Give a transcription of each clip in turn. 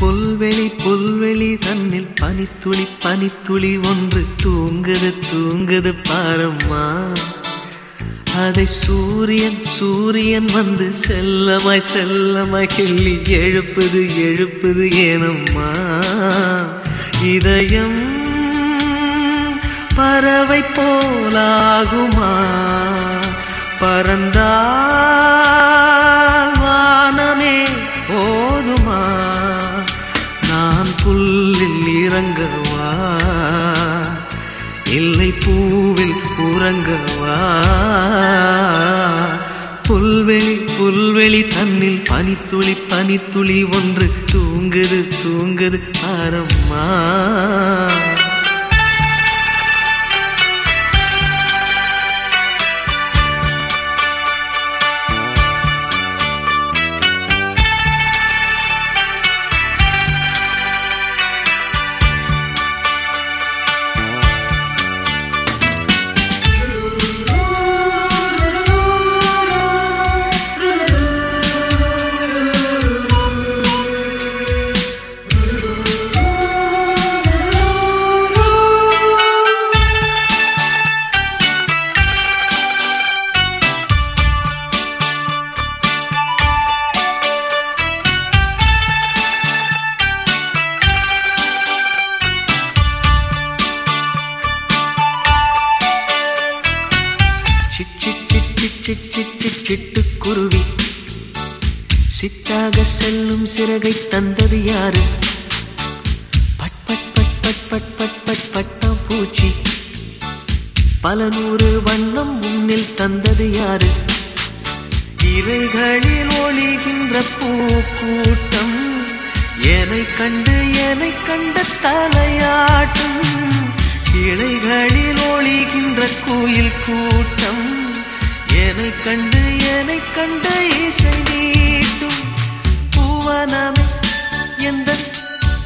புல்வெளி புல்வெளி தன்னில் பனித்துளி பனித்துளி ஒன்று தூங்குது தூங்குது பாரம்மா. அதை சூரியன் சூரியன் வந்து செல்லமாய் செல்லமாய் கிள்ளி எழுப்புது எழுப்புது ஏனம்மா. இதயம் பறவை போலாகுமா? பறந்தால் வானமே போதுமா? நான் புல்லில் இறங்கவா? இல்லை பூவில் உறங்கவா? புல்வெளி புல்வெளி தன்னில் பனித்துளி பனித்துளி ஒன்று தூங்குது தூங்குது ஆரம்மா. சிட்டுக்குருவி சித்தாக செல்லும் சிறகை தந்தது யாரு? பட் பட் பட் பட் பட் பட் பட் பட்டம் பூச்சி. பல நூறு வண்ணம் முன்னில் தந்தது யாரு? இவைகளில் ஒளிகின்ற கூட்டம் என்னை கண்டு என்னை கண்ட தலையாட்டும். இலைகளில் ஒளிகின்ற கோயில் கூட்டம். என்னை கண்டு என்னை கண்டு இசை நீட்டும். பூவனமே எந்த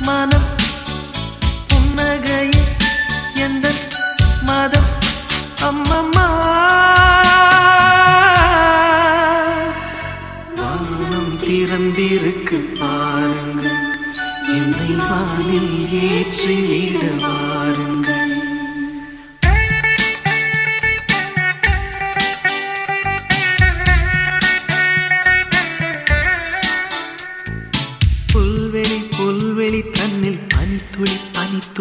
மனம்? புன்னகையில் எந்த மதம்? அம்மம்மா. வானம் திறந்திருக்கு பாருங்கள். என்னை வானில் ஏற்றி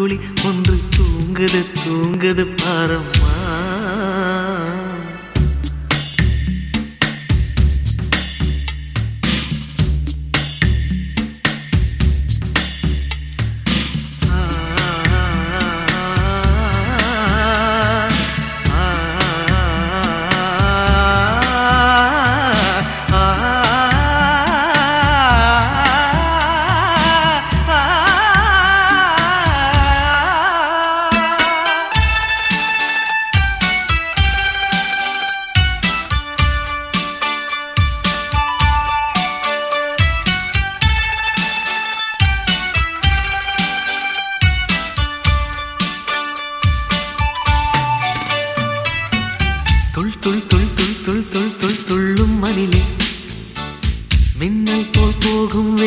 பனித்துளி ஒன்று தூங்குது தூங்குது பாரம்.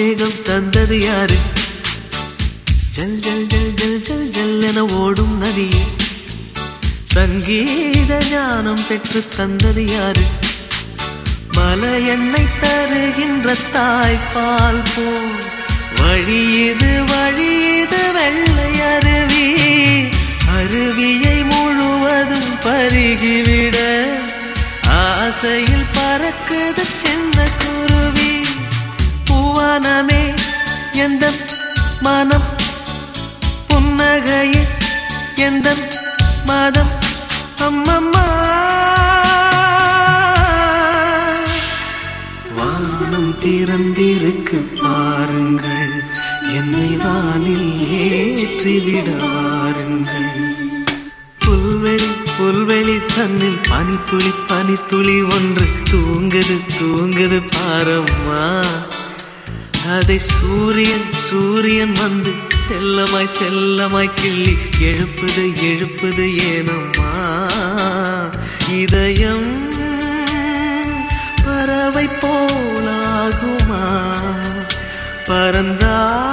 வேகம் தந்தது யாரு? ஜல் ஜல் ஜல் ஜல் ஜல் ஜல் என ஓடும் நதியே. சங்கீத ஞானம் பெற்று தந்தது யாரு? மல எண்ணெய் தருகின்ற தாய்ப்பால் போல். வழி இது வழி இது வெள்ளை அருவி. அருவியை முழுவதும் பருகிவிட. ஆசையில் பறக்குது சின்ன குரு. மனமே எந்த மனம்? புன்னகையே எந்த மதம்? அம்மம்மா. வானம் திறந்திருக்கு பாருங்கள். என்னை வானில் ஏற்றிவிட வாருங்கள் புல்வெளி புல்வெளி தன்னில் பனித்துளி பனித்துளி ஒன்று. தூங்குது தூங்குது பாரம்மா. அதை சூரியன் சூரியன் வந்து செல்லமாய் செல்லமாய் கிள்ளி எழுப்புது எழுப்புது ஏனம்மா. இதயம் பறவை போலாகுமா? பறந்தா